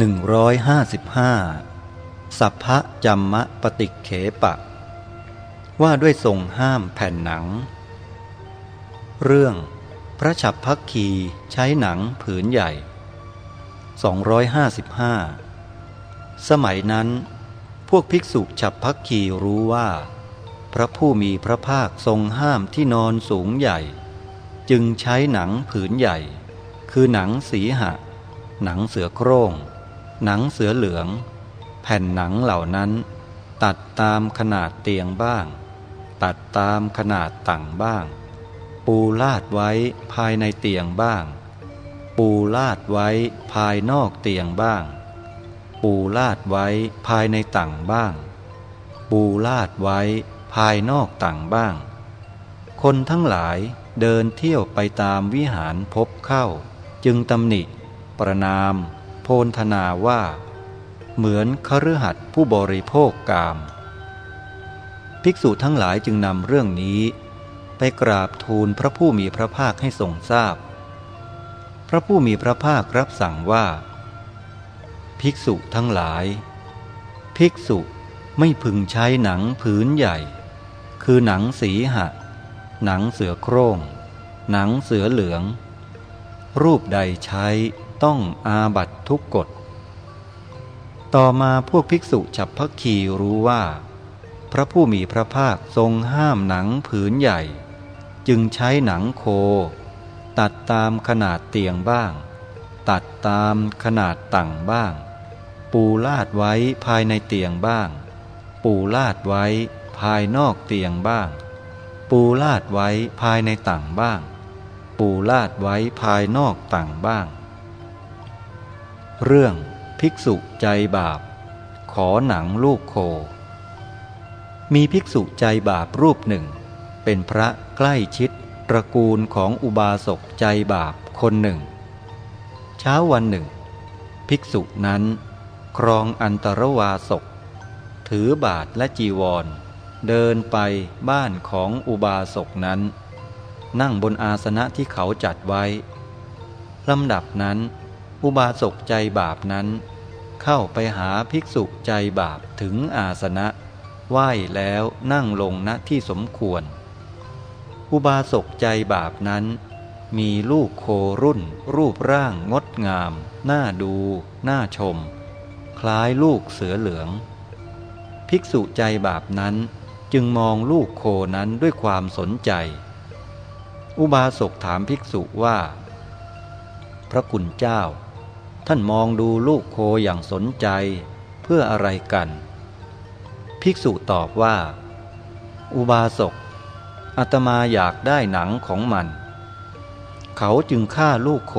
155 สัพพะจัมมะปฏิเขปะ ว่าด้วยทรงห้ามแผ่นหนัง เรื่อง พระฉับพักคีใช้หนังผืนใหญ่ 255 สมัยนั้น พวกภิกษุฉับพักคีรู้ว่า พระผู้มีพระภาคทรงห้ามที่นอนสูงใหญ่ จึงใช้หนังผืนใหญ่ คือหนังสีหะหนังเสือโคร่ง หนังเสือเหลือง แผ่นหนังเหล่านั้น ตัดตามขนาดเตียงบ้าง ตัดตามขนาดต่างบ้าง ปูลาดไว้ภายในเตียงบ้าง ปูลาดไว้ภายนอกเตียงบ้าง ปูลาดไว้ภายในต่างบ้าง ปูลาดไว้ภายนอกต่างบ้าง คนทั้งหลายเดินเที่ยวไปตามวิหารพบเข้า จึงตำหนิ ประนาม โพนธนาว่า เหมือนคฤหัสถ์ผู้บริโภคกาม ภิกษุทั้งหลายจึงนำเรื่องนี้ ไปกราบทูลพระผู้มีพระภาคให้ทรงทราบพพระผู้มีพระภาครับสั่งว่า ภิกษุทั้งหลาย ภิกษุไม่พึงใช้หนังผืนใหญ่ คือหนังสีหะ หนังเสือโคร่ง หนังเสือเหลือง รูปใดใช้ ต้องอาบัตทุกกฎ ต่อมาพวกภิกษุฉับพักคีรู้ว่า พระผู้มีพระภาคทรงห้ามหนังผืนใหญ่ จึงใช้หนังโค ตัดตามขนาดเตียงบ้าง ตัดตามขนาดต่างบ้าง ปูลาดไว้ภายในเตียงบ้าง ปูลาดไว้ภายนอกเตียงบ้าง ปูลาดไว้ภายในต่างบ้าง ปูลาดไว้ภายนอกต่างบ้าง เรื่องภิกษุใจบาป ขอหนังลูกโค มีภิกษุใจบาปรูปหนึ่ง เป็นพระใกล้ชิดตระกูลของอุบาสกใจบาปคนหนึ่ง เช้าวันหนึ่ง ภิกษุนั้นครองอันตรวาสก ถือบาทและจีวร เดินไปบ้านของอุบาสกนั้น นั่งบนอาสนะที่เขาจัดไว้ลำดับนั้น อุบาสกใจบาปนั้น เข้าไปหาภิกษุใจบาปถึงอาสนะ ไหว้แล้วนั่งลงณที่สมควร อุบาสกใจบาปนั้น มีลูกโครุ่น รูปร่างงดงาม น่าดู น่าชม คล้ายลูกเสือเหลือง ภิกษุใจบาปนั้นจึงมองลูกโคนั้นด้วยความสนใจ อุบาสกถามภิกษุว่า พระคุณเจ้า ท่านมองดูลูกโคอย่างสนใจ เพื่ออะไรกัน ภิกษุตอบว่า อุบาสกอาตมาอยากได้หนังของมัน เขาจึงฆ่าลูกโค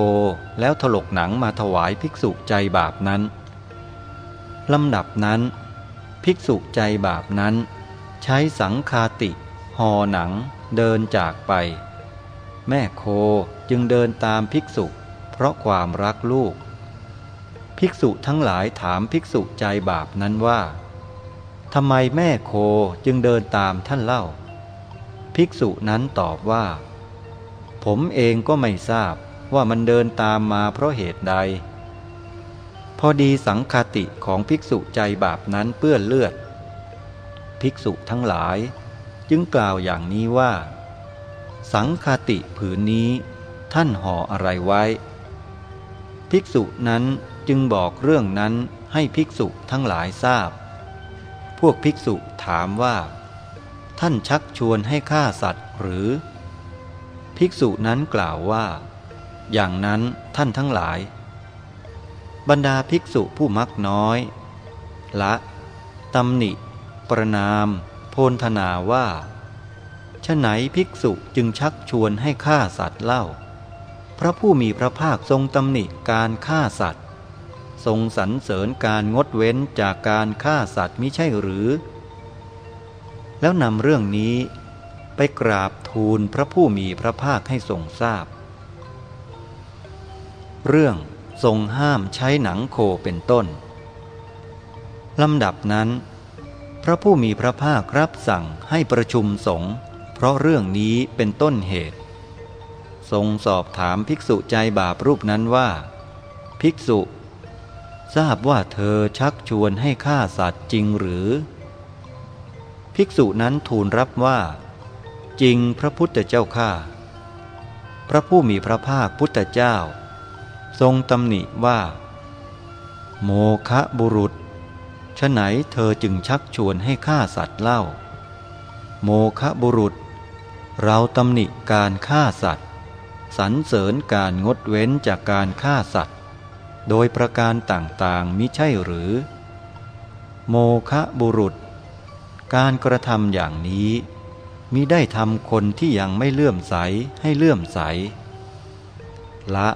แล้วถลกหนังมาถวายภิกษุใจบาปนั้นลำดับนั้น ภิกษุใจบาปนั้น ใช้สังคาติห่อหนังเดินจากไป แม่โคจึงเดินตามภิกษุ เพราะความรักลูก ภิกษุทั้งหลายถามภิกษุใจบาปนั้นว่าทำไมแม่โคจึงเดินตามท่านเล่า ภิกษุนั้นตอบว่า ผมเองก็ไม่ทราบว่ามันเดินตามมาเพราะเหตุใด พอดีสังคติของภิกษุใจบาปนั้นเปื้อนเลือด ภิกษุทั้งหลายจึงกล่าวอย่างนี้ว่า สังคติผืนนี้ท่านห่ออะไรไว้ ภิกษุนั้นจึงบอกเรื่องนั้นให้ภิกษุทั้งหลายทราบ พวกภิกษุถามว่า ท่านชักชวนให้ฆ่าสัตว์หรือ ภิกษุนั้นกล่าวว่า อย่างนั้นท่านทั้งหลาย บรรดาภิกษุผู้มักน้อย ละตำหนิ ประนาม โพนธนาว่าฉไหนภิกษุจึงชักชวนให้ฆ่าสัตว์เล่า ระผู้มีพระภาคทรงตำหนิการฆ่าสัตว์ ทรงสรรเสริญการงดเว้นจากการฆ่าสัตว์มิใช่หรือ แล้วนำเรื่องนี้ไปกราบทูลพระผู้มีพระภาคให้ทรงทราบ เรื่องทรงห้ามใช้หนังโคเป็นต้นลำดับนั้น พระผู้มีพระภาครับสั่งให้ประชุมสงฆ์เพราะเรื่องนี้เป็นต้นเหตุ ทรงสอบถามภิกษุใจบาปรูปนั้นว่า ภิกษุ ทราบว่าเธอชักชวนให้ฆ่าสัตว์จริงหรือ ภิกษุนั้นทูลรับว่า จริงพระพุทธเจ้าข้าพระผู้มีพระภาคพุทธเจ้า ทรงตำหนิว่า โมคะบุรุษฉะไหนเธอจึงชักชวนให้ฆ่าสัตว์เล่า โมคะบุรุษ เราตำหนิการฆ่าสัตว์ สรรเสริญการงดเว้นจากการฆ่าสัตว์ โดยประการต่างๆมิใช่หรือ โมคะบุรุษ การกระทำอย่างนี้มิได้ทำคนที่ยังไม่เลื่อมใสให้เลื่อมใส ละ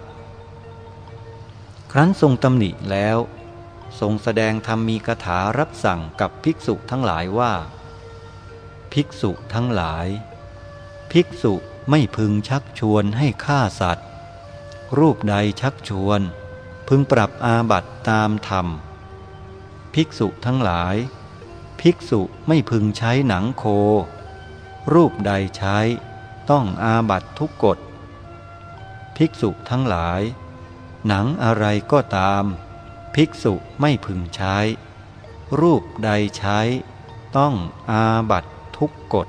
ครั้นทรงตำหนิแล้ว ทรงแสดงธรรมมีคาถารับสั่งกับภิกษุทั้งหลายว่า ภิกษุทั้งหลาย ภิกษุ ไม่พึงชักชวนให้ฆ่าสัตว์ รูปใดชักชวน พึงปรับอาบัติตามธรรม ภิกษุทั้งหลาย ภิกษุไม่พึงใช้หนังโค รูปใดใช้ ต้องอาบัตทุกกฎ ภิกษุทั้งหลาย หนังอะไรก็ตาม ภิกษุไม่พึงใช้ รูปใดใช้ ต้องอาบัตทุกกฎ